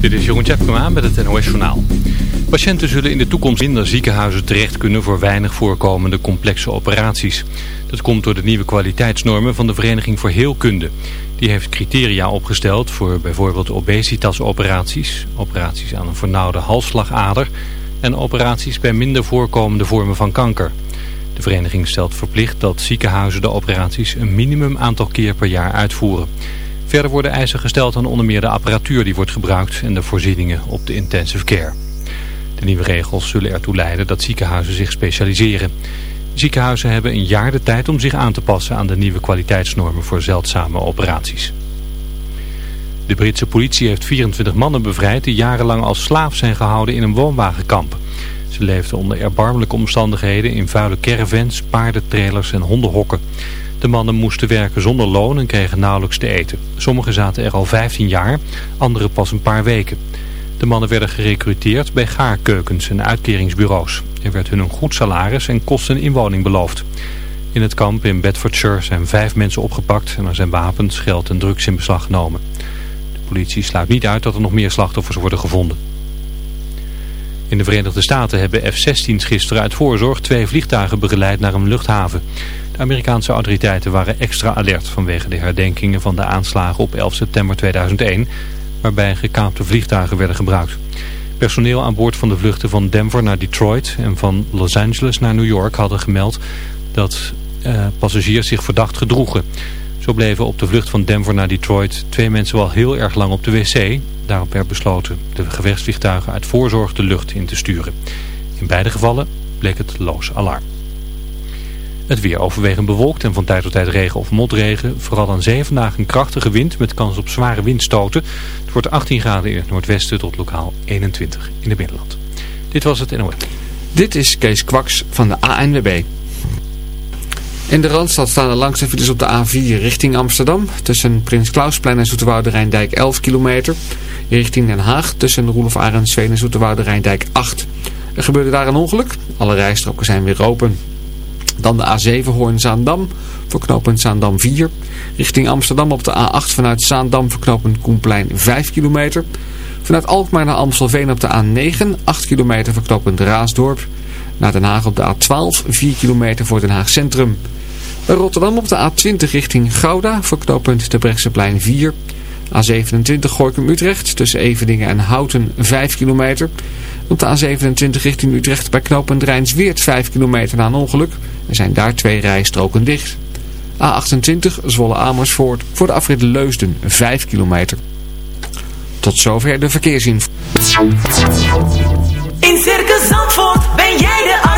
Dit is Jeroen Tjepkema met het NOS Journaal. Patiënten zullen in de toekomst minder ziekenhuizen terecht kunnen voor weinig voorkomende complexe operaties. Dat komt door de nieuwe kwaliteitsnormen van de Vereniging voor Heelkunde. Die heeft criteria opgesteld voor bijvoorbeeld obesitasoperaties, operaties aan een vernauwde halsslagader en operaties bij minder voorkomende vormen van kanker. De vereniging stelt verplicht dat ziekenhuizen de operaties een minimum aantal keer per jaar uitvoeren. Verder worden eisen gesteld aan onder meer de apparatuur die wordt gebruikt en de voorzieningen op de intensive care. De nieuwe regels zullen ertoe leiden dat ziekenhuizen zich specialiseren. Ziekenhuizen hebben een jaar de tijd om zich aan te passen aan de nieuwe kwaliteitsnormen voor zeldzame operaties. De Britse politie heeft 24 mannen bevrijd die jarenlang als slaaf zijn gehouden in een woonwagenkamp. Ze leefden onder erbarmelijke omstandigheden in vuile caravans, paardentrailers en hondenhokken. De mannen moesten werken zonder loon en kregen nauwelijks te eten. Sommigen zaten er al 15 jaar, anderen pas een paar weken. De mannen werden gerecruiteerd bij gaarkeukens en uitkeringsbureaus. Er werd hun een goed salaris en kosten een inwoning beloofd. In het kamp in Bedfordshire zijn vijf mensen opgepakt en er zijn wapens, geld en drugs in beslag genomen. De politie sluit niet uit dat er nog meer slachtoffers worden gevonden. In de Verenigde Staten hebben F-16's gisteren uit voorzorg twee vliegtuigen begeleid naar een luchthaven. Amerikaanse autoriteiten waren extra alert vanwege de herdenkingen van de aanslagen op 11 september 2001, waarbij gekaapte vliegtuigen werden gebruikt. Personeel aan boord van de vluchten van Denver naar Detroit en van Los Angeles naar New York hadden gemeld dat eh, passagiers zich verdacht gedroegen. Zo bleven op de vlucht van Denver naar Detroit twee mensen wel heel erg lang op de wc. Daarop werd besloten de gevechtsvliegtuigen uit voorzorg de lucht in te sturen. In beide gevallen bleek het loos alarm. Het weer overwegend bewolkt en van tijd tot tijd regen of motregen. Vooral aan zee vandaag een krachtige wind met kans op zware windstoten. Het wordt 18 graden in het noordwesten tot lokaal 21 in het binnenland. Dit was het NOS. Dit is Kees Kwaks van de ANWB. In de Randstad staan de langste files op de A4 richting Amsterdam. Tussen Prins Klausplein en Zoeterwoude Rijndijk 11 kilometer. Richting Den Haag tussen Roelof Arendsveen en Zoeterwoude Rijndijk 8. Er gebeurde daar een ongeluk. Alle rijstroken zijn weer open. Dan de A7 Hoorn-Zaandam voor Zaandam 4. Richting Amsterdam op de A8 vanuit Zaandam voor knooppunt Koenplein 5 kilometer. Vanuit Alkmaar naar Amstelveen op de A9 8 kilometer voor Raasdorp. Naar Den Haag op de A12 4 kilometer voor Den Haag Centrum. Bij Rotterdam op de A20 richting Gouda voor de Brechtseplein 4. A27 Gorkum Utrecht tussen Eveningen en Houten 5 kilometer. Op de A27 richting Utrecht bij knooppunt Rijnsweert 5 kilometer na een ongeluk. Er zijn daar twee rijstroken dicht. A28 Zwolle Amersfoort voor de afrit Leusden 5 kilometer. Tot zover de verkeersinformatie. In Circus Zandvoort ben jij de.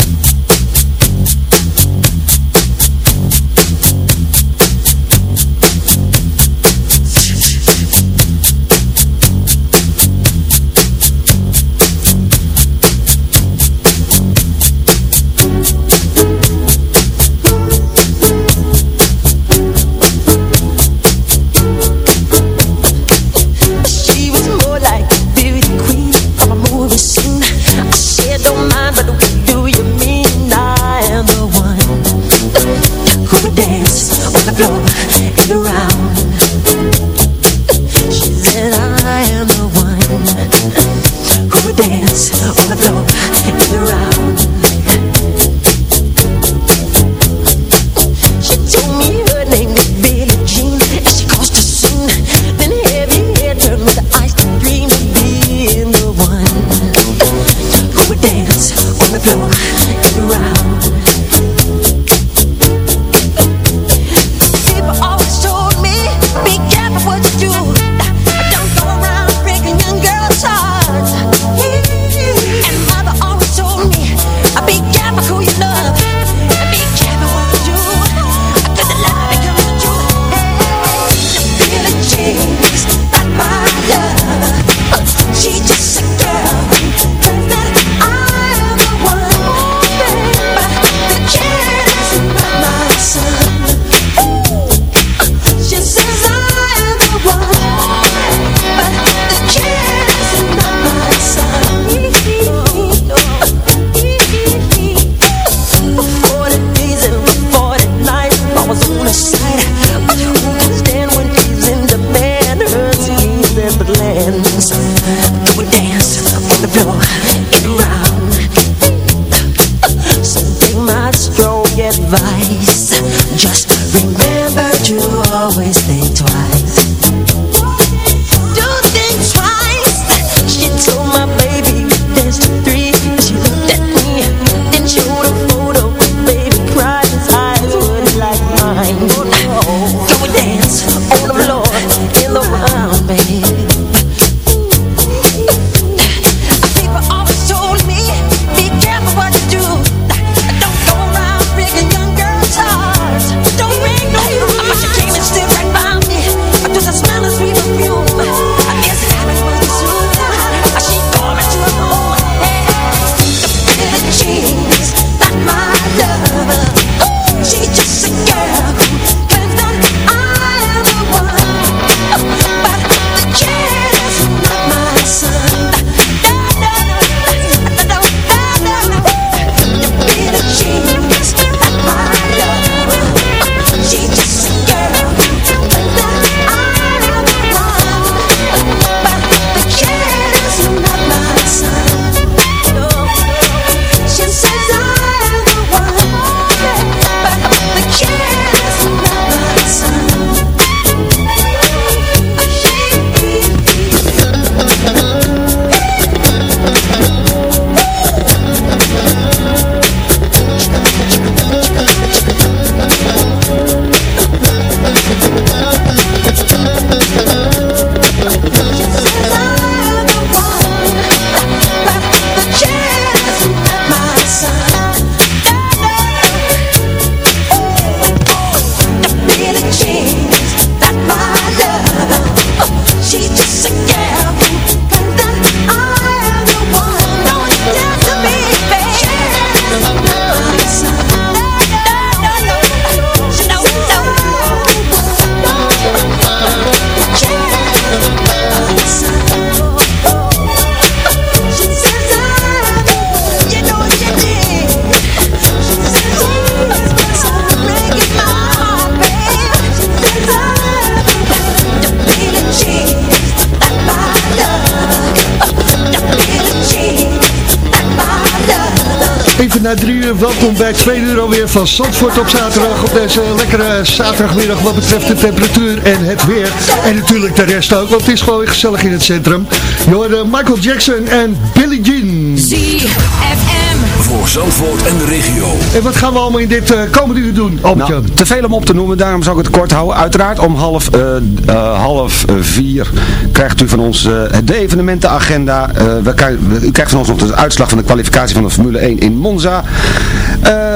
Na drie uur. Welkom bij twee uur alweer van Zandvoort op zaterdag. Op deze lekkere zaterdagmiddag wat betreft de temperatuur en het weer. En natuurlijk de rest ook, want het is gewoon gezellig in het centrum. Je Michael Jackson en Billie Jean. ZFM. Voor Zandvoort en de regio. En wat gaan we allemaal in dit eh, komende uur doen, Albert-Jan? Nou, te veel om op te noemen, daarom zal ik het kort houden. Uiteraard om half, eh, eh, half vier krijgt u van ons eh, de evenementenagenda. Eh, we krijgen- we- u krijgt van ons nog de uitslag van de kwalificatie van de Formule 1 in Monza.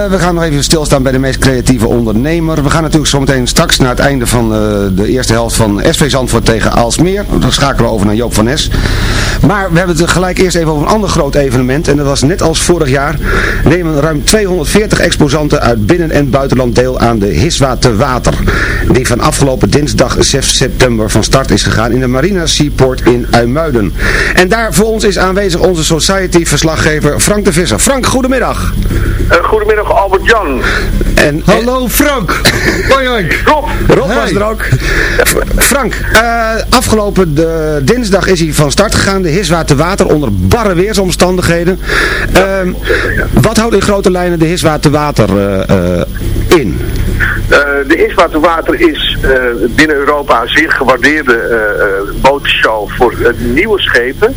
Eh, we gaan nog even stilstaan bij de meest creatieve ondernemer. We gaan natuurlijk zometeen straks naar het einde van eh, de eerste helft van SV Zandvoort tegen Aalsmeer. Dan schakelen we over naar Joop van Nes. Maar we hebben het gelijk eerst even over een ander groot evenement. En dat was net als vorig jaar nemen ruim 240 exposanten uit binnen- en buitenland deel aan de Hiswa te Water. Die van afgelopen dinsdag 6 september van start is gegaan in de Marina Seaport in Uimuiden. En daar voor ons is aanwezig onze Society-verslaggever Frank de Visser. Frank, goedemiddag. Eh, goedemiddag Albert-Jan. En, Hallo Frank. Hoi hoi. Rob. Rob was er ook. F- Frank, eh, afgelopen de, dinsdag is hij van start gegaan, de Hiswa te Water, onder barre weersomstandigheden. Ehm, wat houdt in grote lijnen de Hiswa te Water eh, eh, in? Eh, de Iswaterwater is eh, binnen Europa een zeer gewaardeerde eh, botenshow voor nieuwe schepen.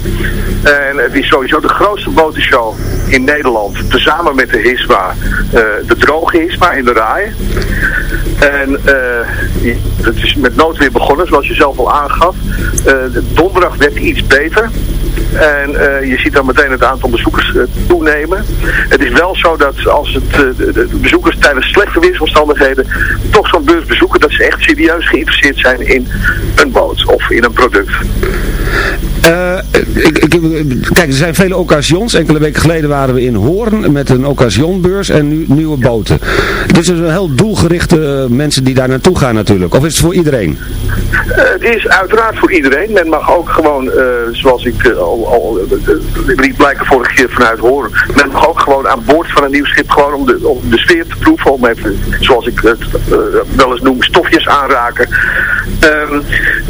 En het is sowieso de grootste botenshow in Nederland. Tezamen met de Hiswa, de droge Hiswa in de Rai. En het is met noodweer begonnen, zoals je zelf al aangaf. Donderdag werd iets beter. En eh, je ziet dan meteen het aantal bezoekers eh, toenemen. Het is wel zo dat als het, eh, de, bezoekers tijdens slechte weersomstandigheden toch zo'n beurs bezoeken, dat ze echt serieus geïnteresseerd zijn in een boot of in een product. Eh, ik, ik, kijk, er zijn vele occasions. Enkele weken geleden waren we in Hoorn met een occasionbeurs en nu nieuwe boten. Dit is een heel doelgerichte eh, mensen die daar naartoe gaan natuurlijk. Of is het voor iedereen? Eh, het is uiteraard voor iedereen. Men mag ook gewoon, zoals ik al, al liet blijken vorige keer vanuit horen, men mag ook gewoon aan boord van een nieuw schip gewoon om de, om de sfeer te proeven, om even, zoals ik het wel eens noem, stofjes aanraken. Ehm,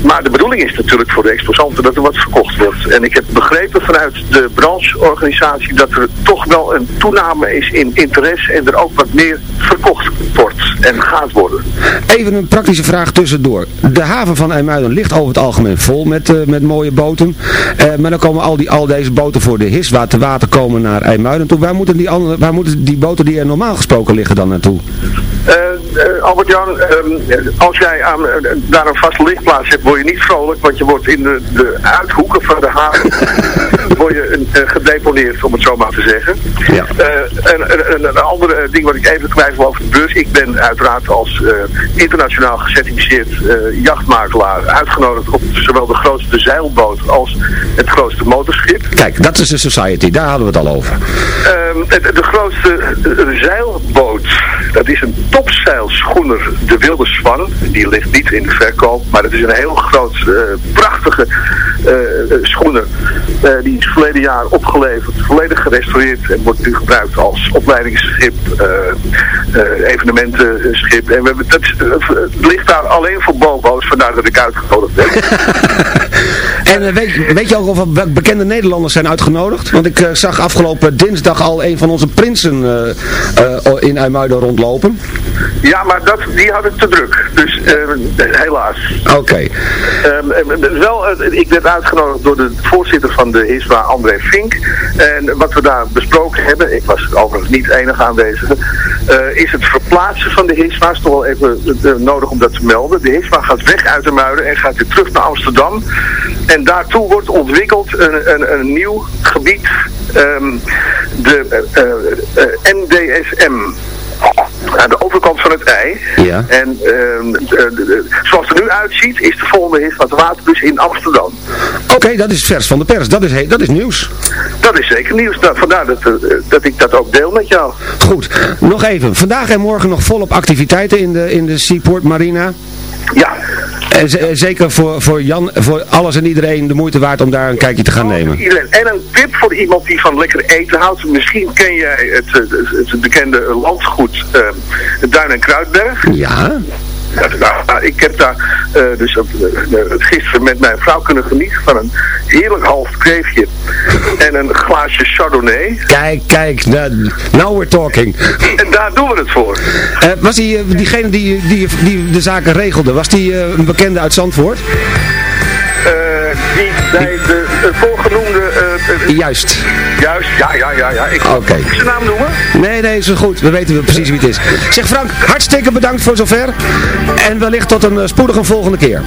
maar de bedoeling is natuurlijk voor de exposanten dat er wat verkocht wordt. En ik heb begrepen vanuit de brancheorganisatie dat er toch wel een toename is in interesse en er ook wat meer verkocht wordt en gaat worden. Even een praktische vraag tussendoor. De haven van IJmuiden ligt over het algemeen vol met, eh, met mooie boten. Eh, maar dan komen al, die, al deze boten voor de Hiswa te water komen naar IJmuiden toe. Waar moeten, die andere, waar moeten die boten die er normaal gesproken liggen dan naartoe? Eh, eh, Albert-Jan, ehm, als jij aan, eh, daar een vaste lichtplaats hebt, word je niet vrolijk, want je wordt in de, de uithoeken van de haven word je, eh, gedeponeerd, om het zo maar te zeggen. Ja. Eh, en, en- en een andere eh, ding wat ik even kwijt wil over de beurs. Ik ben uiteraard als internationaal gecertificeerd jachtmakelaar uitgenodigd op zowel de grootste zeilboot als het grootste motorschip. Kijk, dat is de Society. Daar hadden we het al over. Ehm, het- de grootste zeilboot, dat is een topzeilschoener, de Wilde Swan. Die ligt niet in de verkoop, maar het is een heel groot, prachtige schoener. Die verleden jaar opgeleverd, volledig gerestaureerd en wordt nu gebruikt als opleidingsschip, eh, eh, evenementenschip. En we hebben, dat, het ligt daar alleen voor bobo's, vandaar dat ik uitgenodigd ben. En eh, weet, weet je ook of er be- bekende Nederlanders zijn uitgenodigd? Want ik eh, zag afgelopen dinsdag al een van onze prinsen eh, in IJmuiden rondlopen. Ja, maar dat, die had ik te druk. Dus helaas. Oké. Ehm, en wel, eh, ik werd uitgenodigd door de voorzitter van de HISWA, André Fink. En wat we daar besproken hebben, ik was overigens niet enige aanwezige, is het verplaatsen van de HISWA. is toch wel even nodig om dat te melden. De HISWA gaat weg uit de Muiden en gaat weer terug naar Amsterdam. En daartoe wordt ontwikkeld een, een, een nieuw gebied, ehm, de eh, eh, eh, NDSM. Aan de overkant van het ei. Ja. En ehm, de- de- de- zoals het er nu uitziet, is de volgende hit van het water dus in Amsterdam. Oké, dat is vers van de pers. Dat is, dat is nieuws. Dat is zeker nieuws. Nou, vandaar dat, eh, dat ik dat ook deel met jou. Goed, nog even. Vandaag en morgen nog volop activiteiten in de, in de Seaport Marina. Ja. En eh, zeker voor, voor Jan, voor alles en iedereen de moeite waard om daar een kijkje te gaan nemen. En een tip voor iemand die van lekker eten houdt. Misschien ken jij het, eh, het, het bekende landgoed eh, Duin en Kruidberg. Ja. Ja, nou, ik heb daar eh, dus uh, gisteren met mijn vrouw kunnen genieten van een heerlijk half kreefje en een glaasje chardonnay. Kijk, kijk, now we're talking. En daar doen we het voor. Uh, was die, diegene die, die, die de zaken regelde, was die een bekende uit Zandvoort? Die bij de, de voorgenoemde... Juist. Juist, ja, ja, ja. ja. Ik Oké. Moet ik zijn naam noemen? Nee, nee, is goed. We weten precies wie het is. Zeg Frank, hartstikke bedankt voor zover. En wellicht tot een spoedige volgende keer.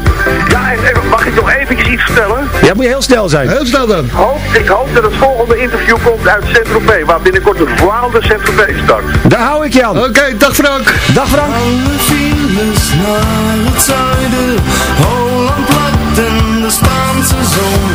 Ja, en, en mag ik nog eventjes iets vertellen? Ja, moet je heel snel zijn. Heel snel dan. Hoop, ik hoop dat het volgende interview komt uit Saint-Tropez, waar binnenkort de Voile de Saint-Tropez start. Daar hou ik je aan. Oké, dag Frank. Dag Frank. Alle zone.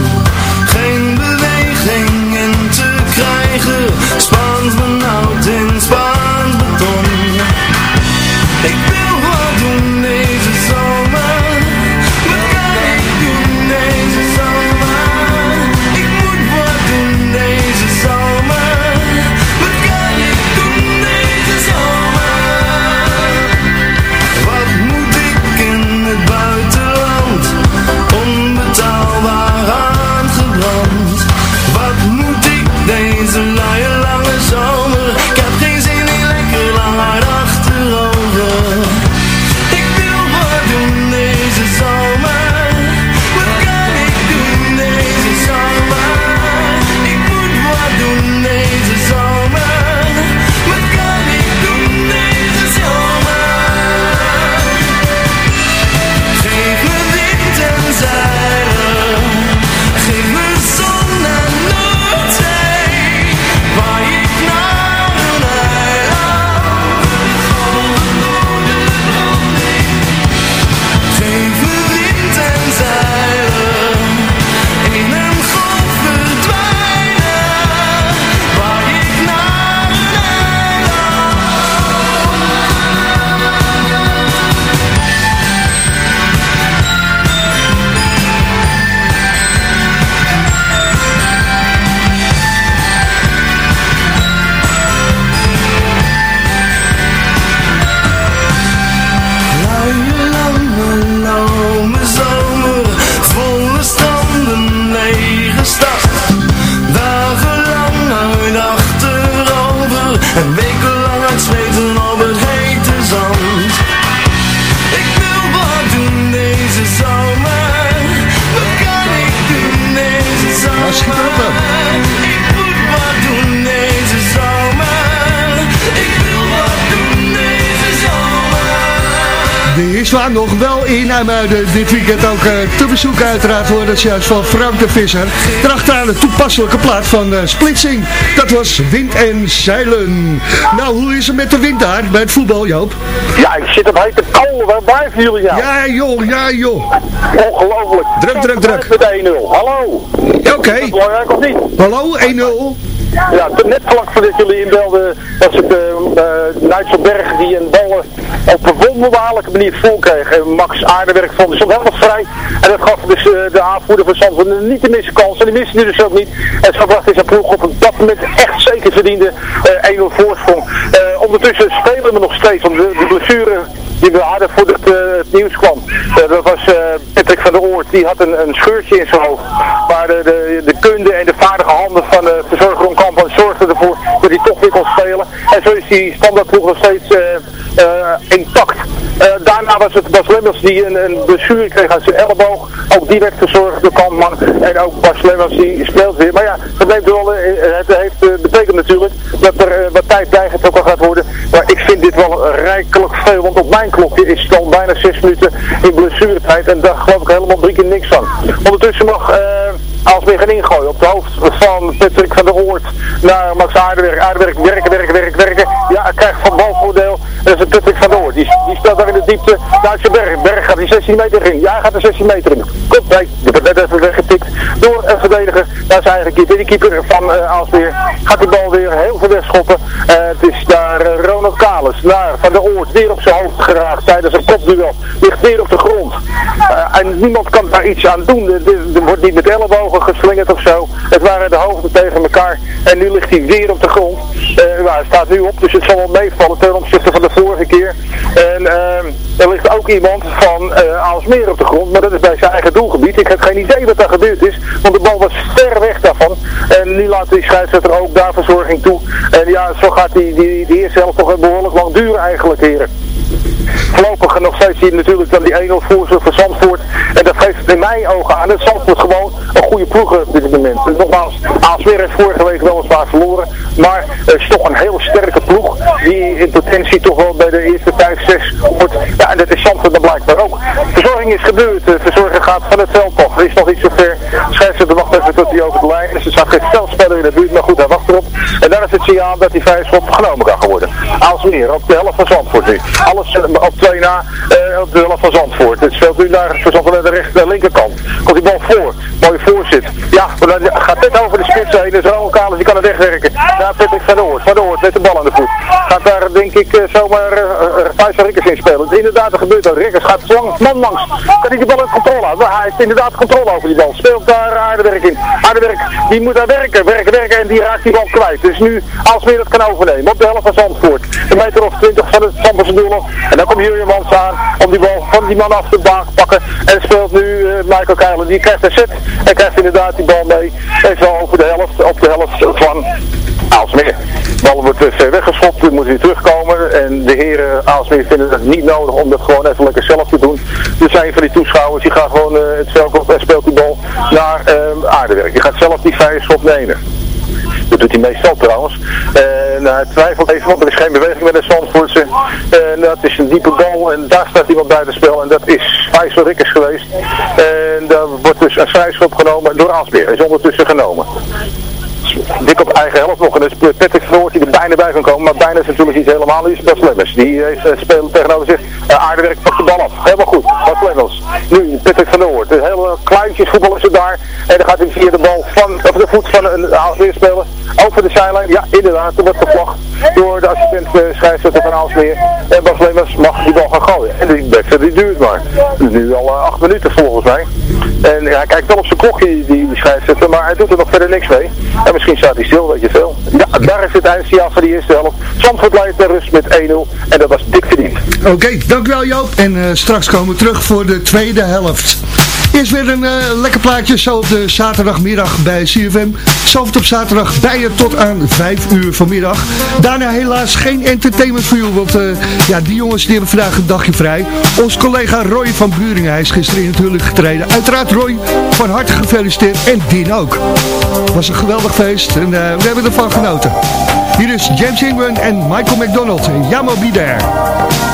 Nog wel in IJmuiden dit weekend ook eh, te bezoeken uiteraard worden. Dat is juist van Frank de Visser. Daarachteraan de toepasselijke plaat van eh, Splitsing. Dat was Wind en Zeilen. Nou, hoe is het met de wind daar bij het voetbal, Joop? Ja, ik zit op hete kolen. Waar blijven jullie nou? Ja joh, ja joh. Ongelooflijk. Druk, druk, druk. Met 1-0. Hallo. Oké. Is dat belangrijk of niet? Hallo, 1-0. Ja, net vlak voordat jullie inbelden was het uh, uh, Nijtselberg die een bal op een wonderbaarlijke manier vol kreeg. En Max Aardewerk vond dus helemaal vrij. En dat gaf dus uh, de aanvoerder van Zandvoort niet de missen kans. En die miste dus ook niet. En zo bracht hij zijn ploeg op een dat moment echt zeker verdiende 1-0 voorsprong. ondertussen spelen we nog steeds, want de, de blessure die we hadden voordat uh, het nieuws kwam. Uh, dat was uh, Patrick van der Oort, die had een, een scheurtje in zijn hoofd. Maar de, de, de kunde en de vaardige handen van de verzorger Ron Kampan zorgden ervoor dat hij toch. En zo is die standaardploeg nog steeds intact. daarna was het Bas Lemmers die een, een blessure kreeg aan zijn elleboog. Ook die werd verzorgd door Kampman. En ook Bas Lemmers die speelt weer. Maar ja, dat neemt wel, het heeft betekent natuurlijk dat er wat tijd bijgetrokken gaat worden. Maar ik vind dit wel rijkelijk veel, want op mijn klokje is het al bijna 6 minuten in blessuretijd en daar geloof ik helemaal drie keer niks van. Ondertussen mag Aalsmeer gaan ingooien op de hoofd van Patrick van der Oort naar Max Aardewerk. Aardewerk werken, werken, werken, werken. Ja, hij krijgt van balvoordeel. Dat is Patrick van der Oort. Die, die speelt daar in de diepte zijn berg. Berg gaat die 16 meter in. Ja, hij gaat de 16 meter in. Komt, nee, die wordt net even weggetikt door een verdediger. Daar is eigenlijk keeper. Die keeper van uh, Aalsmeer gaat die bal weer heel veel wegschoppen. Uh, het is daar uh, Ronald Kalis naar Van der Oort weer op zijn hoofd geraakt tijdens een kopduel. Ligt weer op de grond. Uh, en niemand kan daar iets aan doen. Er, wordt niet met ellebogen geslingerd of zo. Het waren de hoofden tegen elkaar. En nu ligt hij weer op de grond. Uh, nou, hij staat nu op, dus het zal wel meevallen ten opzichte van de vorige keer. En ehm, er ligt ook iemand van uh, Aalsmeer op de grond, maar dat is bij zijn eigen doelgebied. Ik heb geen idee wat daar gebeurd is, want de bal was ver weg daarvan. En nu laat die scheidsrechter ook daar verzorging toe. En ja, zo gaat die, die, die eerste helft toch behoorlijk lang duren eigenlijk, heren voorlopig nog steeds hier natuurlijk dan die 1-0 voorzorg voor Zandvoort. En dat geeft in mijn ogen aan dat Zandvoort gewoon een goede ploeg op dit moment. Dus nogmaals, Aalsmeer heeft vorige week weliswaar verloren. Maar het is toch een heel sterke ploeg die in potentie toch wel bij de eerste 5, 6 wordt. Ja, en dat is Zandvoort dan blijkbaar ook. Verzorging is gebeurd. De verzorging gaat van het veld. Er is nog iets zover. De wacht even tot hij over de lijn is. Er staat geen veldspeler in de buurt, maar goed, hij wacht erop. En dan is het signaal dat die vijf genomen kan worden. Aalsmeer op de helft van Zandvoort nu. Alles eh, op twee na uh, op de helft van Zandvoort. Het speelt nu naar, naar de rechter, linkerkant. Komt die bal voor. Mooie voorzit. Ja, maar dan gaat dit over de spits heen. Dus Raoul Kalis, die kan het wegwerken. Daar Patrick van Oort. Van Oort met de bal aan de voet. Gaat daar denk ik uh, zomaar uh, Rikkers in spelen. Inderdaad, er gebeurt dat. Rikkers gaat lang, man langs. Kan hij die bal in controle houden? Hij heeft inderdaad controle over die bal. Speelt daar Aardewerk in. Aardewerk, die moet daar werken, werken, werken. En die raakt die bal kwijt. Dus nu, als weer dat kan overnemen. Op de helft van Zandvoort. Een meter of twintig van het Zandvoortse doel. En dan komt Jurjemans aan om die bal van die man af te pakken. En speelt nu uh, Michael Keilen. Die krijgt een set. En krijgt inderdaad die bal mee. Even over de helft, op de helft van Aalsmeer. De bal wordt uh, ver weggeschopt. Dan moet weer terugkomen. En de heren Aalsmeer vinden het niet nodig om dat gewoon even lekker zelf te doen. Dus zijn van die toeschouwers, die gaat gewoon uh, het op en speelt die bal naar aardewerk. Die gaat zelf die vrije schop nemen. Dat doet hij meestal trouwens. En hij twijfelt even, want er is geen beweging met de Zandvoortse. En dat is een diepe bal en daar staat iemand buiten spel. En dat is Faisal Rikkers geweest. En daar wordt dus een vrijschop genomen door Asbeer. Is ondertussen genomen dik op eigen helft nog. En dan is Patrick Verhoort die er bijna bij kan komen. Maar bijna is natuurlijk niet helemaal. Die is Bas Lemmers. Die heeft uh, spelen tegenover zich. Uh, aardewerk pakt de bal af. Helemaal goed. Bas Lemmers. Nu Patrick van Noord. Een hele kleintjes voetbal is er daar. En dan gaat hij via de bal van, of de voet van een Aalsmeer spelen. Over de zijlijn. Ja, inderdaad. Er wordt gevlacht door de assistent uh, scheidsrechter van Aalsmeer. En Bas Lemmers mag die bal gaan gooien. En die wedstrijd die duurt maar. Nu al acht minuten volgens mij. En hij kijkt wel op zijn klokje die, die scheidsrechter. Maar hij doet er nog verder niks mee. En misschien staat hij stil, weet je veel. Ja, daar is het eindsignaal van die eerste helft. Zandvoort leidt ter rust met 1-0 en dat was dik verdiend. Oké, okay, dankjewel Joop. En uh, straks komen we terug voor de tweede helft. Eerst weer een uh, lekker plaatje zo op de zaterdagmiddag bij CFM. Zandvoort op zaterdag bij je tot aan 5 uur vanmiddag. Daarna helaas geen entertainment voor u, want uh, ja, die jongens die hebben vandaag een dagje vrij. Ons collega Roy van Buringen, hij is gisteren natuurlijk getreden. Uiteraard Roy, van harte gefeliciteerd en Dien ook. Het was een geweldig feest en uh, we hebben ervan genoten. Hier is James Ingram en Michael McDonald. Jammer be there.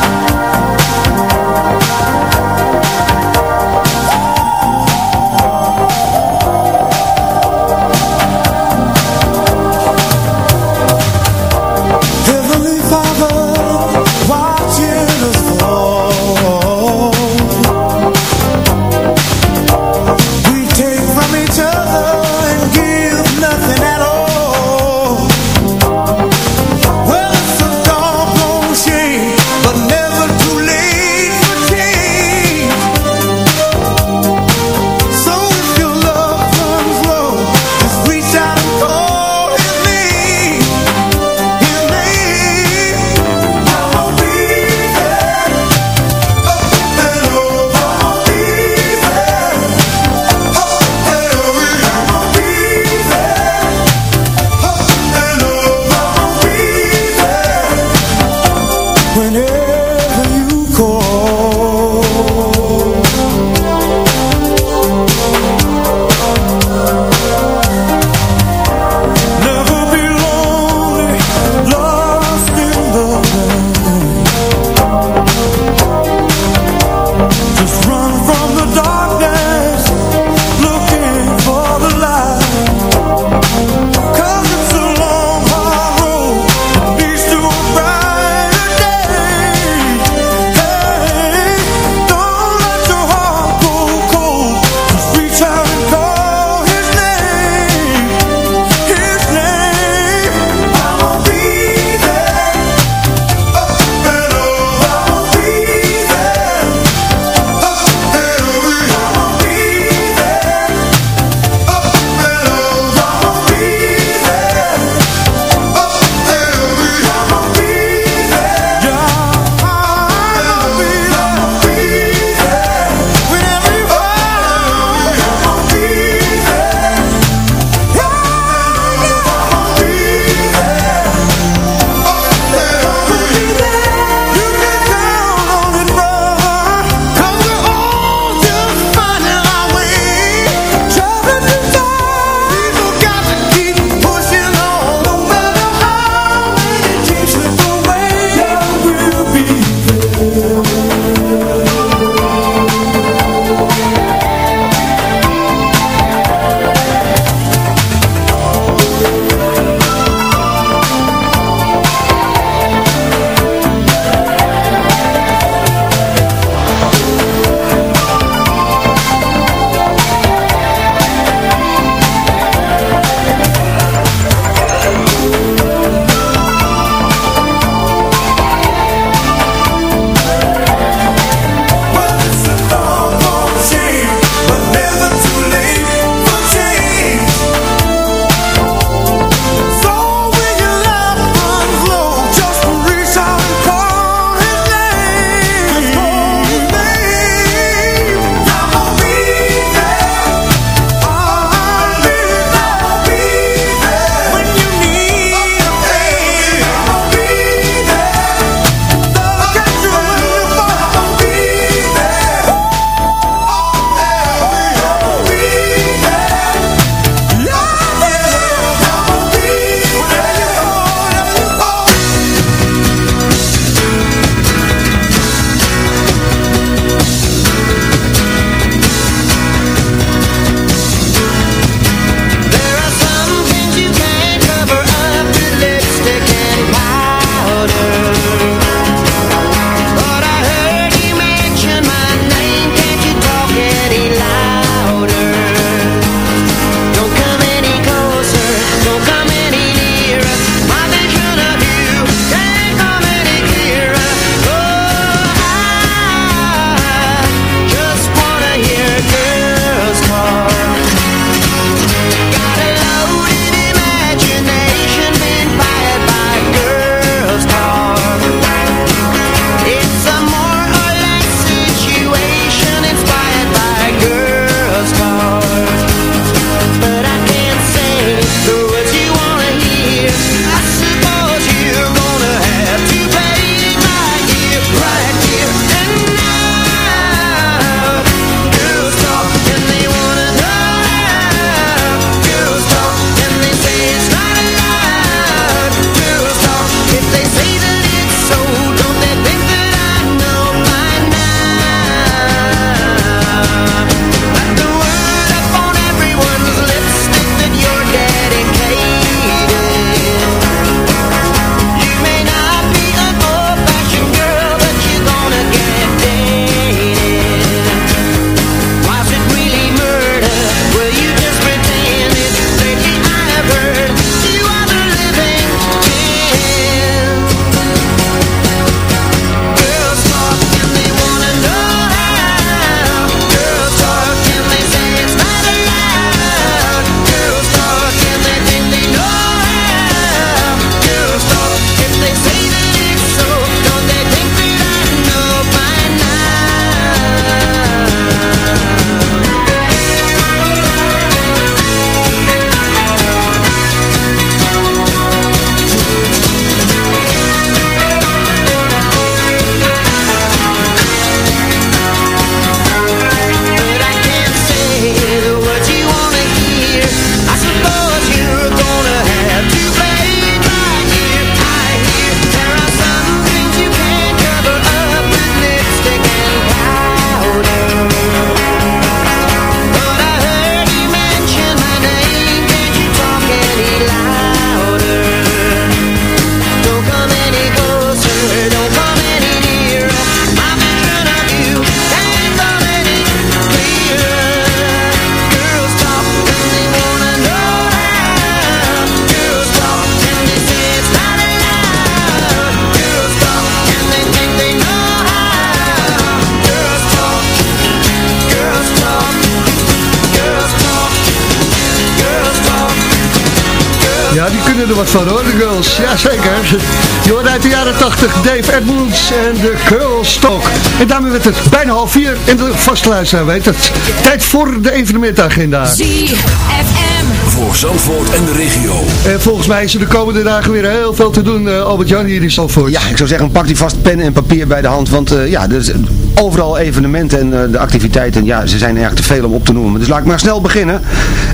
Jazeker. Je hoort uit de jaren 80 Dave Edmonds en de Girls Talk. En daarmee werd het bijna half vier. En de vaste luisteraar weet het. Tijd voor de evenementagenda. ZFM. Voor Zandvoort en de regio. En volgens mij is er de komende dagen weer heel veel te doen, eh, Albert-Jan, hier in Zandvoort. Ja, ik zou zeggen, pak die vast pen en papier bij de hand. Want eh, ja, er is overal evenementen en eh, de activiteiten, ja, ze zijn eigenlijk te veel om op te noemen. Dus laat ik maar snel beginnen.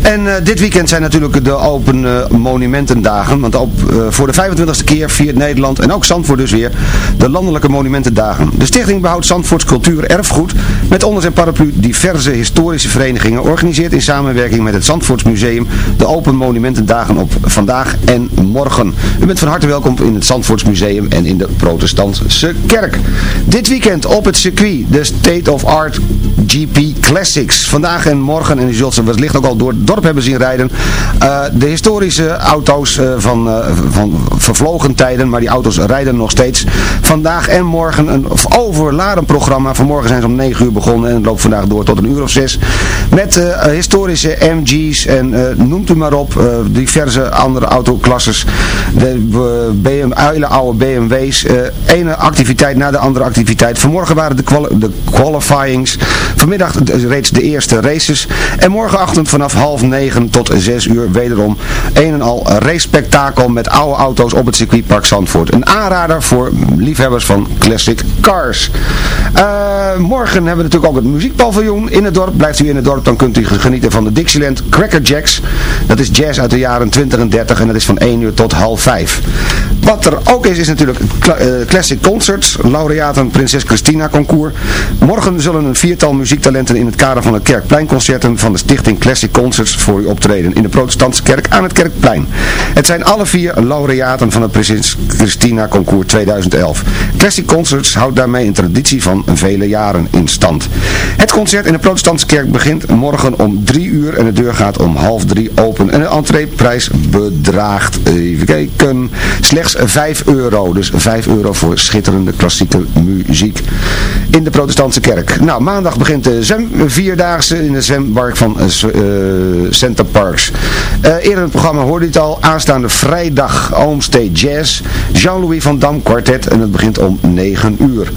En eh, dit weekend zijn natuurlijk de Open eh, Monumentendagen. Want op, eh, voor de 25e keer viert Nederland, en ook Zandvoort dus weer, de Landelijke Monumentendagen. De stichting behoudt Zandvoorts cultuur erfgoed met onder zijn paraplu diverse historische verenigingen. Organiseert in samenwerking met het Zandvoorts Museum de Open Monumentendagen op vandaag en morgen. U bent van harte welkom in het Zandvoorts Museum en in de protestantse kerk. Dit weekend op het circuit de State of Art GP Classics. Vandaag en morgen, en u zult ze wellicht ook al door hebben zien rijden, uh, de historische auto's uh, van, uh, van vervlogen tijden, maar die auto's rijden nog steeds. Vandaag en morgen een overladen programma. Vanmorgen zijn ze om 9 uur begonnen en het loopt vandaag door tot een uur of 6. Met historische MG's en noemt u maar op, diverse andere autoklasses. De BM, hele oude BMW's. ene activiteit na de andere activiteit. Vanmorgen waren de, de qualifyings. Vanmiddag reeds de eerste races. En morgenochtend vanaf half negen tot zes uur wederom een en al race-spektakel met oude auto's op het circuitpark Zandvoort. Een aanrader voor liefhebbers van classic cars. Uh, morgen hebben we natuurlijk ook het muziekpaviljoen in het dorp. Blijft u in het dorp, dan kunt u genieten van de Dixieland Cracker Jacks. Dat is jazz uit de jaren 20 en 30 en dat is van 1 uur tot half 5. Wat er ook is, is natuurlijk uh, Classic Concerts. Laureaten Prinses Christina Concours. Morgen zullen een viertal muziektalenten in het kader van de Kerkpleinconcerten van de stichting Classic Concerts voor u optreden in de protestantse kerk aan het Kerkplein. Het zijn alle vier laureaten van het Prinses Christina Concours 2011. Classic Concerts houdt daarmee een traditie van vele jaren in stand. Het concert in de protestantse kerk begint morgen om 3 uur en de deur gaat om half drie open. En de entreeprijs bedraagt, even kijken, slechts 5 euro. Dus 5 euro voor schitterende klassieke muziek in de protestantse kerk. Nou, maandag begint de zwem vierdaagse in de zwembark van uh, Center Parks. Uh, eerder in het programma hoorde je het al, aanstaande vrijdag Homestay Jazz, Jean-Louis van Dam Quartet en het begint om 9 uur.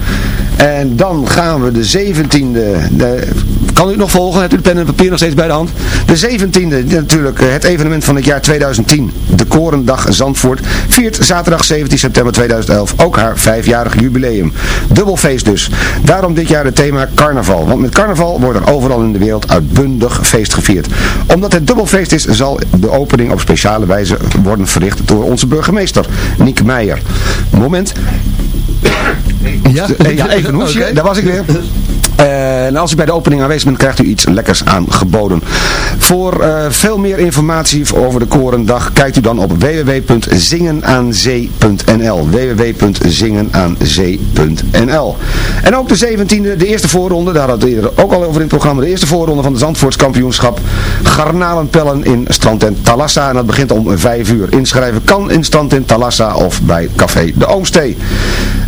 En dan gaan we de 17e, de, kan u het nog volgen? Hebt u de pen en papier nog steeds bij de hand? De 17e, natuurlijk het evenement van het jaar 2010, de Korendag Zandvoort, viert zaterdag 17 september 2011 ook haar vijfjarig jubileum. Dubbelfeest dus. Daarom dit jaar het thema carnaval. Want met carnaval wordt er overal in de wereld uitbundig feest gevierd. Omdat het dubbelfeest is, zal de opening op speciale wijze worden verricht door onze burgemeester, Niek Meijer. Moment. Ja, ja even een hoesje, okay. daar was ik weer. En als u bij de opening aanwezig bent, krijgt u iets lekkers aangeboden. Voor uh, veel meer informatie over de Korendag, kijkt u dan op www.zingenaanzee.nl www.zingenaanzee.nl En ook de 17e, de eerste voorronde, daar hadden we eerder ook al over in het programma, de eerste voorronde van de Zandvoortskampioenschap Garnalenpellen in strandtent Talassa. En dat begint om 5 uur. Inschrijven kan in strandtent Talassa of bij Café de Oomstee.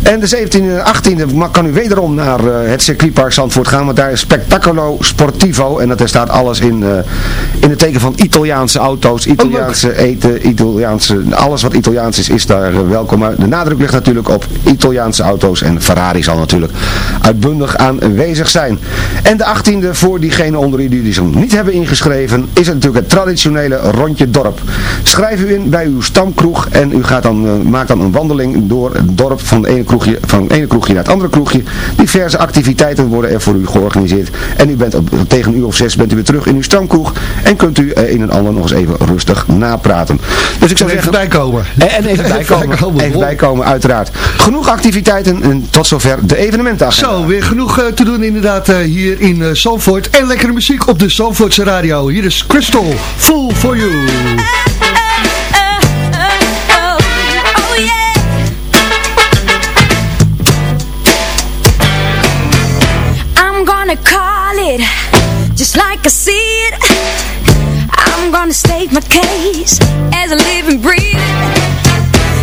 En de 17e en 18e kan u wederom naar uh, het circuitpark Zandvoort gaan, want daar is Spectaculo Sportivo en dat er staat alles in, uh, in het teken van Italiaanse auto's, Italiaanse oh, eten, Italiaanse, alles wat Italiaans is, is daar uh, welkom. Maar de nadruk ligt natuurlijk op Italiaanse auto's en Ferrari zal natuurlijk uitbundig aanwezig zijn. En de 18e voor diegenen onder u die zich niet hebben ingeschreven, is het natuurlijk het traditionele rondje dorp. Schrijf u in bij uw stamkroeg en u gaat dan, uh, maakt dan een wandeling door het dorp van de ene kroegje, van het ene kroegje naar het andere kroegje. Diverse activiteiten worden er voor u georganiseerd. En u bent op, tegen een uur of zes bent u weer terug in uw stamkroeg. En kunt u uh, een en ander nog eens even rustig napraten. Dus ik zou even bijkomen. En, en even bijkomen. bijkomen. Even bijkomen, uiteraard. Genoeg activiteiten en tot zover de evenementen. Zo, weer genoeg uh, te doen inderdaad uh, hier in uh, Zandvoort. En lekkere muziek op de Zandvoortse radio. Hier is Crystal, Full For You. My case as a living, breathing.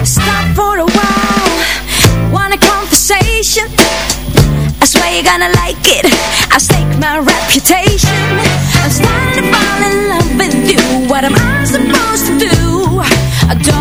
Stop for a while, want a conversation. I swear you're gonna like it. I stake my reputation. I'm starting to fall in love with you. What am I supposed to do? the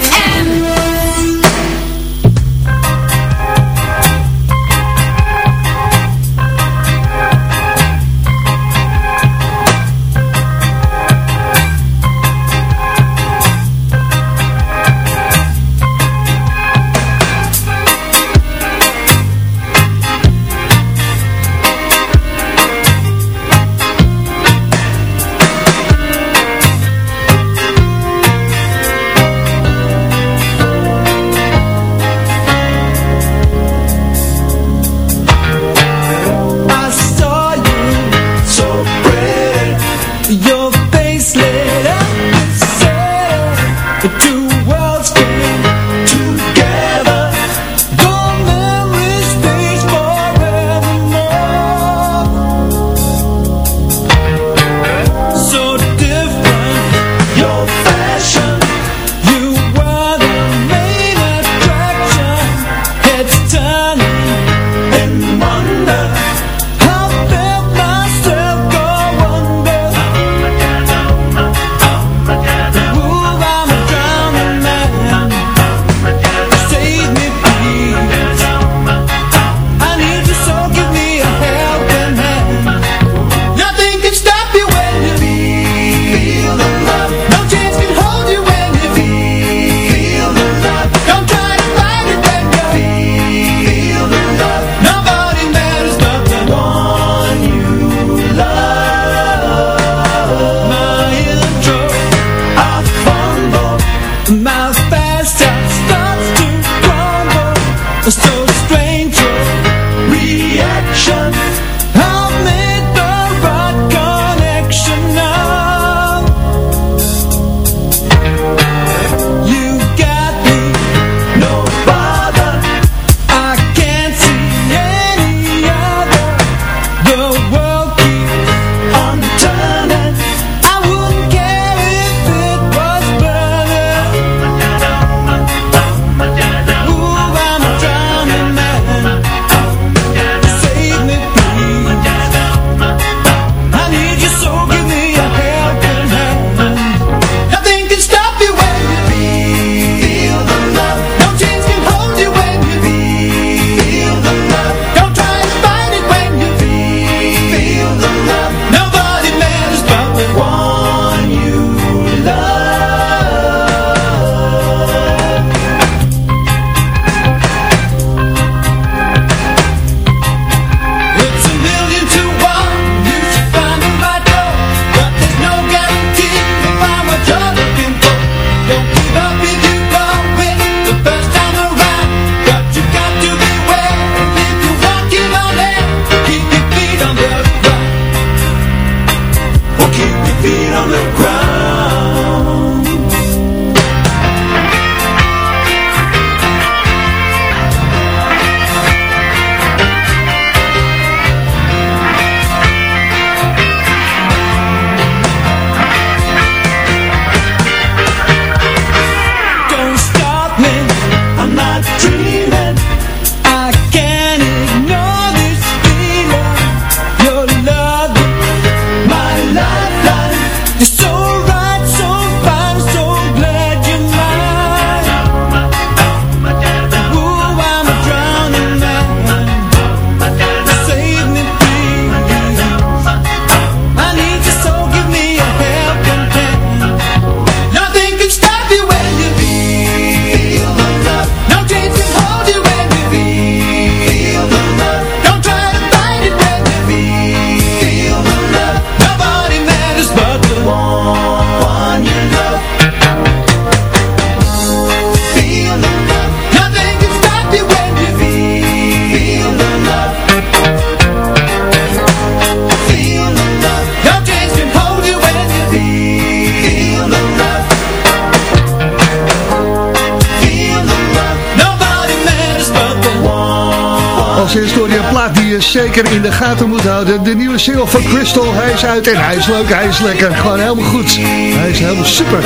Je zeker in de gaten moet houden. De nieuwe single van Crystal, hij is uit en hij is leuk, hij is lekker. Gewoon helemaal goed. Hij is helemaal super.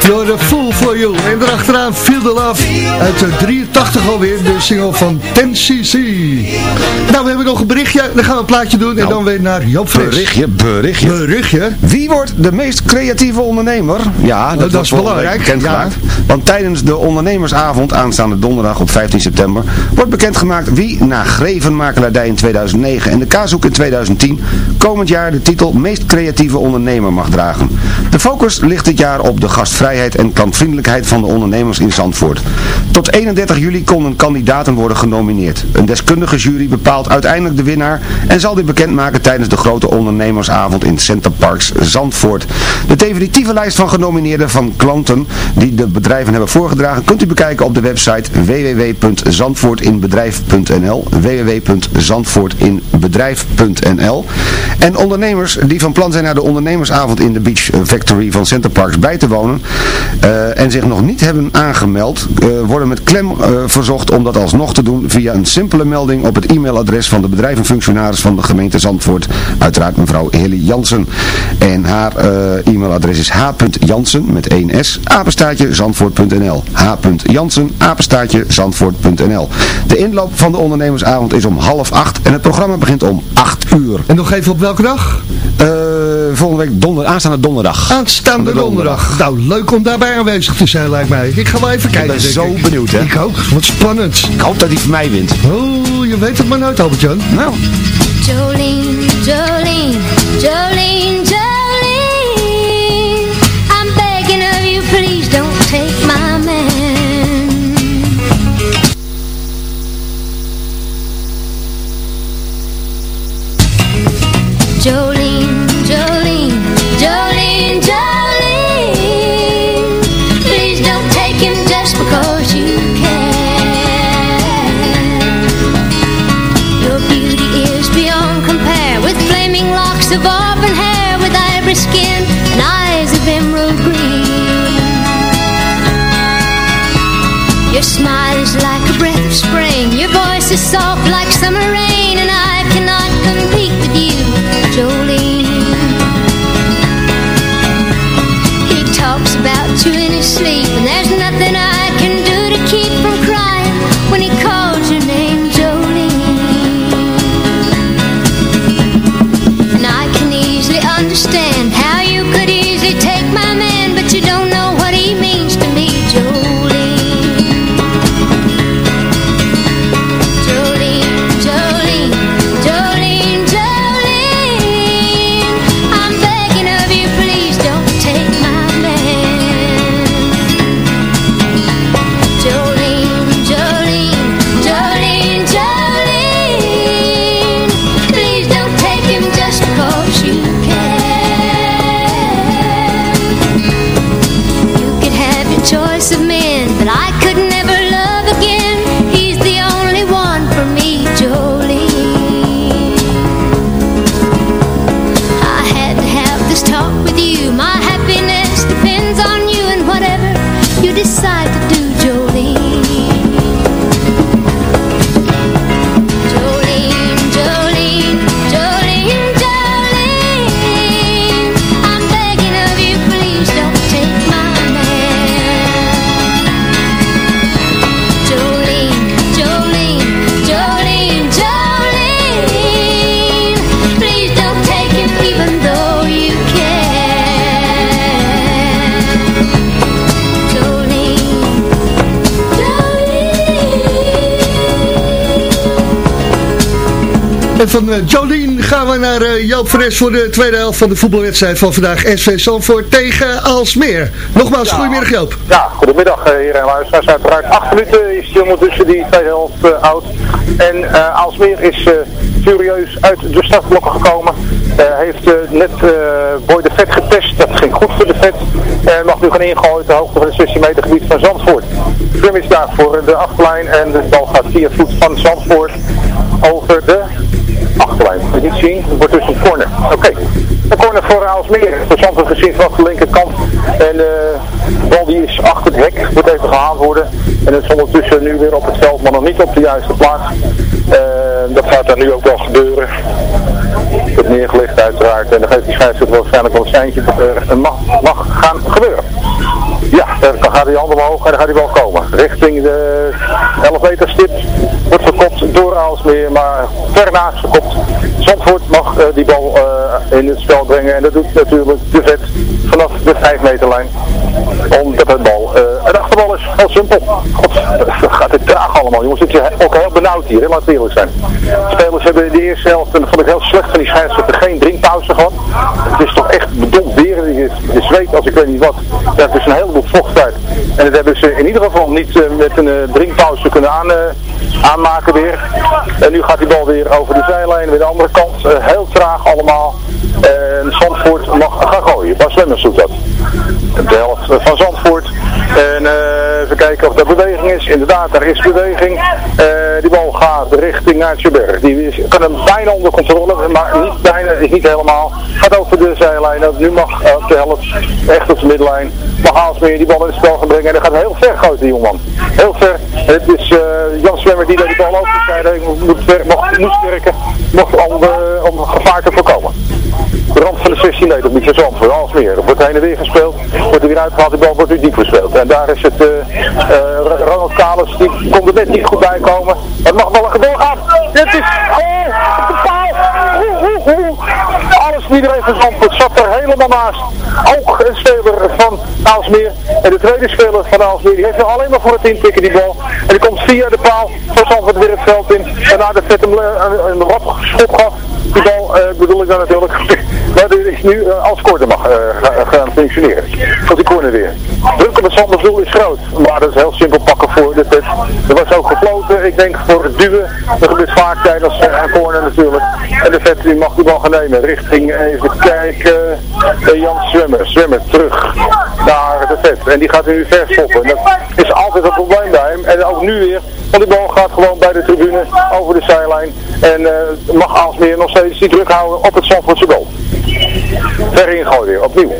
You're the fool for you. En erachteraan Feel the Love uit de 83 alweer, de single van 10cc. Nou, we hebben nog een berichtje. Dan gaan we een plaatje doen en dan weer naar Joop Fris. Berichtje, berichtje. Berichtje. Wie wordt de meest creatieve ondernemer? Ja, dat, dat is belangrijk. Want tijdens de ondernemersavond aanstaande donderdag op 15 september wordt bekendgemaakt wie na Grevenmakelaardij in 2009 en de Kazoek in 2010 komend jaar de titel meest creatieve ondernemer mag dragen. De focus ligt dit jaar op de gastvrijheid en klantvriendelijkheid van de ondernemers in Zandvoort. Tot 31 juli konden kandidaten worden genomineerd. Een deskundige jury bepaalt uiteindelijk de winnaar en zal dit bekendmaken tijdens de grote ondernemersavond in Center Parks Zandvoort. De definitieve lijst van genomineerden van klanten die de bedrijven hebben voorgedragen kunt u bekijken op de website www.zandvoortinbedrijf.nl www.zandvoortinbedrijf.nl En ondernemers die van plan zijn naar de ondernemersavond in de Beach Factory van Center Parks bij te wonen eh, en zich nog niet hebben aangemeld, eh, worden met klem eh, verzocht om dat alsnog te doen via een simpele melding op het e-mailadres van de bedrijvenfunctionaris van de gemeente Zandvoort, uiteraard mevrouw Heli Jansen. En haar e-mailadres is h.jansen met 1 s, apenstaatje zandvoort.nl h.jansen, apenstaatje zandvoort.nl De inloop van de ondernemersavond is om half acht en het programma begint om 8 uur. En nog even op welke dag? Eh, volgende week donder, aanstaande donderdag. Aanstaande donderdag. Nou, leuk om daarbij aanwezig te zijn, lijkt mij. Ik ga wel even kijken. Ik ben zo ik. benieuwd, hè? Ik ook. Wat spannend. Ik hoop dat hij voor mij wint. Oh, je weet het maar nooit, Albert-Jan. Nou. Jolene, Jolene, Jolene, Jolene, Jolene, Jolene, Jolene. Please don't take him just because you can. Your beauty is beyond compare With flaming locks of auburn hair With ivory skin and eyes of emerald green Your smile is like a breath of spring Your voice is soft like summer rain And I cannot compete van eh, Jolien gaan we naar eh, Joop Fres voor de tweede helft van de voetbalwedstrijd van vandaag. SV Zandvoort tegen Alsmeer. Nogmaals, goedemiddag Joop. Ja, goedemiddag eh, hier en luisteraars. Uiteraard acht minuten is hij ondertussen die tweede helft oud. En Aalsmeer is eh, furieus uit de startblokken gekomen. Heeft net Boy de Vet getest. Dat ging goed voor de Vet. En mag nu gaan ingooien ter hoogte van het 16 meter gebied van Zandvoort. Grim is daar voor de achterlijn. En de bal gaat via voet van Zandvoort over de niet zien. Het wordt dus een corner. Oké. Een corner voor Aalsmeer. Zandvoort gezien vanaf de linkerkant. En de bal die is achter het hek. Moet even gehaald worden. En het is ondertussen nu weer op het veld, maar nog niet op de juiste plaats. Ehm, dat gaat dan nu ook wel gebeuren. Het wordt neergelegd uiteraard en dan geeft die scheidsrechter waarschijnlijk wel een seintje dat er mag, mag gaan gebeuren. Ja, dan gaat die hand omhoog en dan gaat hij wel komen. Richting de 11 meter stip wordt verkopt door Aalsmeer, maar ver naast verkopt. Zandvoort mag eh, die bal eh, in het spel brengen en dat doet natuurlijk de vet vanaf de 5 meterlijn. Omdat het bal eh, een achterbal is, heel simpel. God, dat gaat het traag allemaal. Jongens, het is ook heel benauwd hier, hè, laten we eerlijk zijn. De spelers hebben in de eerste helft, en dat vond ik heel slecht van die scheidsrechter, geen drinkpauze gehad. Het is toch echt bedompt weer. Je, zweet als ik weet niet wat. Het is een heleboel vocht uit. En dat hebben ze in ieder geval niet eh, met een drinkpauze kunnen aan, aanmaken weer. En nu gaat die bal weer over de zijlijn, weer de andere kant. heel traag allemaal. En Zandvoort mag gaan gooien. Bas Lemmers doet dat. De helft van Zandvoort. En even kijken of er beweging is. Inderdaad, er is beweging. die bal gaat richting Naartjeberg. Die is, kan hem bijna onder controle, maar niet bijna, is niet helemaal. Gaat over de zijlijn. Nu mag op de helft, echt op de middenlijn. Mag Haalsmeer die bal in het spel gaan brengen. En dat gaat heel ver gooien, die jongeman. Heel ver. Het is uh, Jan Zwemmer die daar die bal over zei. Moet, moet, moest werken. Om, uh, om gevaar te voorkomen. Rand van de 16 meter op Mietje Zandvoort, alles meer. Er wordt heen en weer gespeeld, wordt er weer uitgehaald, de bal wordt weer diep gespeeld. En daar is het uh, uh, Ronald Kalis, die kon er net niet goed bij komen. Het mag wel een gebeuren gaan. Dit is, oh, op de paal. Oeh, oeh, oeh. Alles iedereen van Zandvoort zat er helemaal naast. Ook een speler van Aalsmeer. En de tweede speler van Aalsmeer, die heeft er alleen maar voor het intikken die bal. En die komt via de paal van Zandvoort weer het veld in. En de vet hem een, een schop gaf. Die bal uh, bedoel ik dan natuurlijk. Maar dit is nu uh, als corner mag uh, gaan functioneren. Tot die corner weer. Druk op het is groot. Maar dat is heel simpel pakken voor de vet. Er was ook gefloten, ik denk voor het duwen. Dat gebeurt vaak tijdens een corner natuurlijk. En de vet die mag die bal gaan nemen. Richting, even kijken, Jan Zwemmer. Zwemmer terug naar de vet. En die gaat nu ver stoppen. En dat is altijd een probleem bij hem. En ook nu weer. Want die bal gaat gewoon bij de tribune over de zijlijn. En uh, mag Aalsmeer nog steeds die druk houden op het Zandvoortse goal. Ver ingooien weer, opnieuw.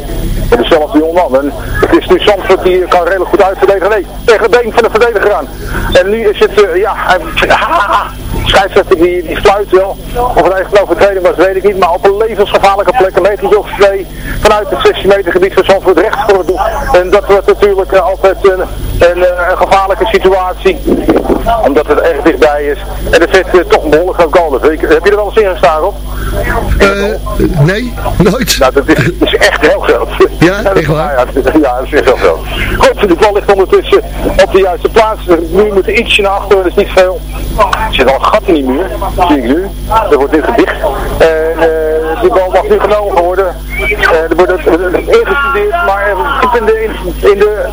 Met dezelfde jongeman. En het is nu Zandvoort die kan redelijk goed uitverdedigen. Nee, tegen het been van de verdediger aan. En nu is het, uh, ja, hij, ha, scheidsrechter die, die fluit wel. Of het eigenlijk een overtreding was, weet ik niet. Maar op een levensgevaarlijke plek, een meter of twee, vanuit het 16 meter gebied van Zandvoort recht voor het doel. En dat wordt natuurlijk uh, altijd een, een, een, gevaarlijke situatie. Omdat het erg dichtbij is. En er zit uh, toch een behoorlijk groot goal. Heb je er wel eens in gestaan op? Uh, nee, nooit. Nou, dat is, is echt heel groot. Ja, echt waar? Ja, ja, dat is echt heel groot. Goed, de bal ligt ondertussen op de juiste plaats. Nu moet er ietsje naar achteren, dat is niet veel. Er zit al een gat in die muur, zie ik nu. Er wordt nu gedicht. En uh, die bal mag nu genomen worden. Uh, er wordt ingestudeerd, maar in de, in, in de...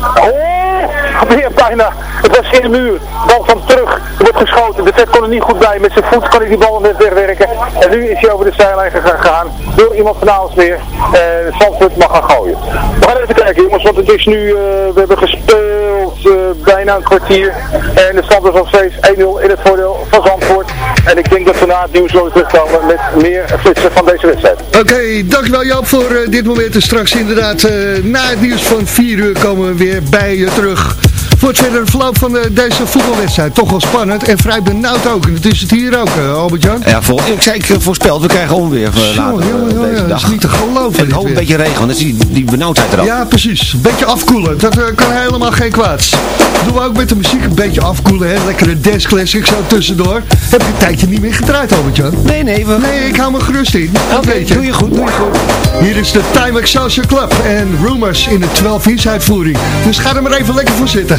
Oh, weer bijna. Het was geen muur. Bal van terug. Er wordt geschoten. De vet kon er niet goed bij. Met zijn voet kan hij die bal net wegwerken. En nu is hij over de zijlijn gegaan. Door iemand van Aalsmeer. En uh, Zandvoort mag gaan gooien. We gaan even kijken jongens. Want het is nu, uh, we hebben gespeeld uh, bijna een kwartier. En de stand is nog steeds 1-0 in het voordeel van Zandvoort. En ik denk dat we na het nieuws zullen terugkomen met meer flitsen van deze wedstrijd. Oké, okay, dankjewel Joop voor dit moment. En straks inderdaad na het nieuws van 4 uur komen we weer bij je terug. Voor het verdere verloop van uh, deze voetbalwedstrijd. Toch wel spannend en vrij benauwd ook. En dat is het hier ook, uh, Albert-Jan. Ja, voor, ik zei ik voorspeld, we krijgen onweer uh, later. Jongen, jongen, jongen, dat is niet te geloven. En gewoon een beetje regen, want dan is die, die benauwdheid er ook. Ja, precies. Een beetje afkoelen. Dat kan helemaal geen kwaad. Doen we ook met de muziek een beetje afkoelen. Hè? Lekkere dance classic zo tussendoor. Heb je een tijdje niet meer gedraaid, Albert-Jan? Nee, nee. We... Nee, ik hou me gerust in. Oké, okay, doe je goed, doe je goed. Hier is de Time Excelsior Club en Rumors in de 12 inch uitvoering. Dus ga er maar even lekker voor zitten.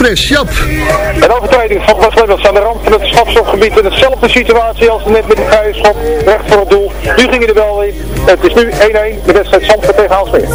naar Jap. Een overtreding van Bas Lemmels aan de rand van het strafstofgebied in hetzelfde situatie als net met de vrije schop, recht voor het doel. Nu ging hij er wel in. Het is nu 1-1, de wedstrijd Zandvoort tegen Haalsmeer.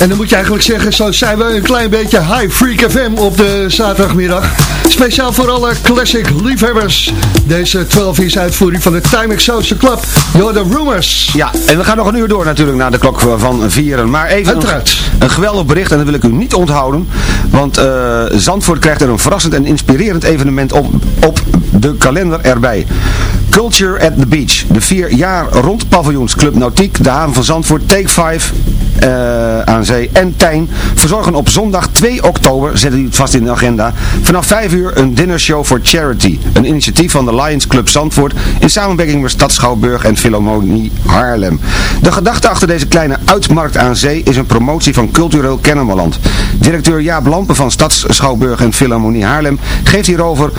En dan moet je eigenlijk zeggen, zo zijn we een klein beetje High Freak FM op de zaterdagmiddag. Speciaal voor alle classic liefhebbers. Deze 12 is uitvoering van de Time Exhaustion Club. You're the Rumors. Ja, en we gaan nog een uur door natuurlijk naar de klok van vieren. Maar even Uiteraard. Een, een geweldig bericht en dat wil ik u niet onthouden. Want eh, Zandvoort krijgt er een verrassend en inspirerend evenement op, op de kalender erbij. Culture at the Beach. De vier jaar rond paviljoens Club Nautiek, de haven van Zandvoort, Take 5 eh, aan zee en Tijn verzorgen op zondag 2 oktober, zet u het vast in de agenda, vanaf 5 uur een dinnershow for charity. Een initiatief van de Lions Club Zandvoort in samenwerking met Stad Schouwburg en Philharmonie Haarlem. De gedachte achter deze kleine uitmarkt aan zee is een promotie van cultureel Kennemerland. Directeur Jaap Lampen van Stad Schouwburg en Philharmonie Haarlem geeft hierover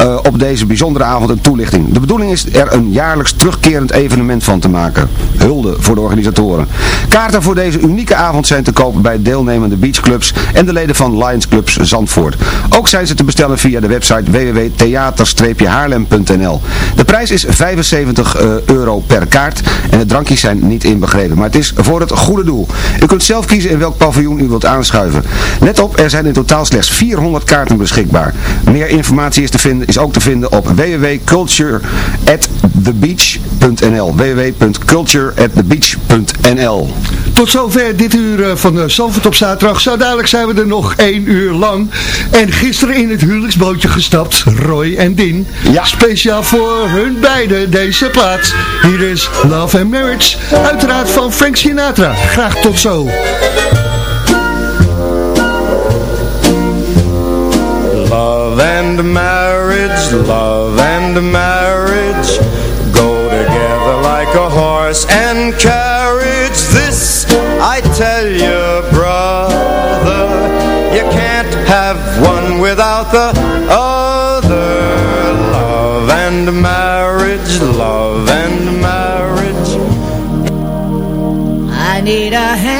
eh, op deze bijzondere avond een toelichting. De bedoeling is er een jaarlijks terugkerend evenement van te maken. Hulde voor de organisatoren. Kaarten voor deze unieke avond zijn te kopen bij deelnemende beachclubs en de leden van Lions Clubs Zandvoort. Ook zijn ze te bestellen via de website www.theater-haarlem.nl. De prijs is 75 eh, euro per kaart en de drankjes zijn niet inbegrepen, maar het is voor het goede doel. U kunt zelf kiezen in welk paviljoen u wilt aanschuiven. Let op, er zijn in totaal slechts 400 kaarten beschikbaar. Meer informatie is, te vinden, is ook te vinden op www.cultureatthebeach.nl www.cultureatthebeach.nl Tot zover dit uur eh, van de Zandvoort op zaterdag. Zo dadelijk zijn we er nog één uur lang. En gisteren in het huwelijksbootje gestapt, Roy en Din. Ja. Speciaal voor hun beiden deze plaats. Hier is Love and Marriage, uiteraard van Frank Sinatra. Graag tot zo. And marriage, love and marriage go together like a horse and carriage. This I tell you, brother, you can't have one without the other. Love and marriage, love and marriage. I need a hand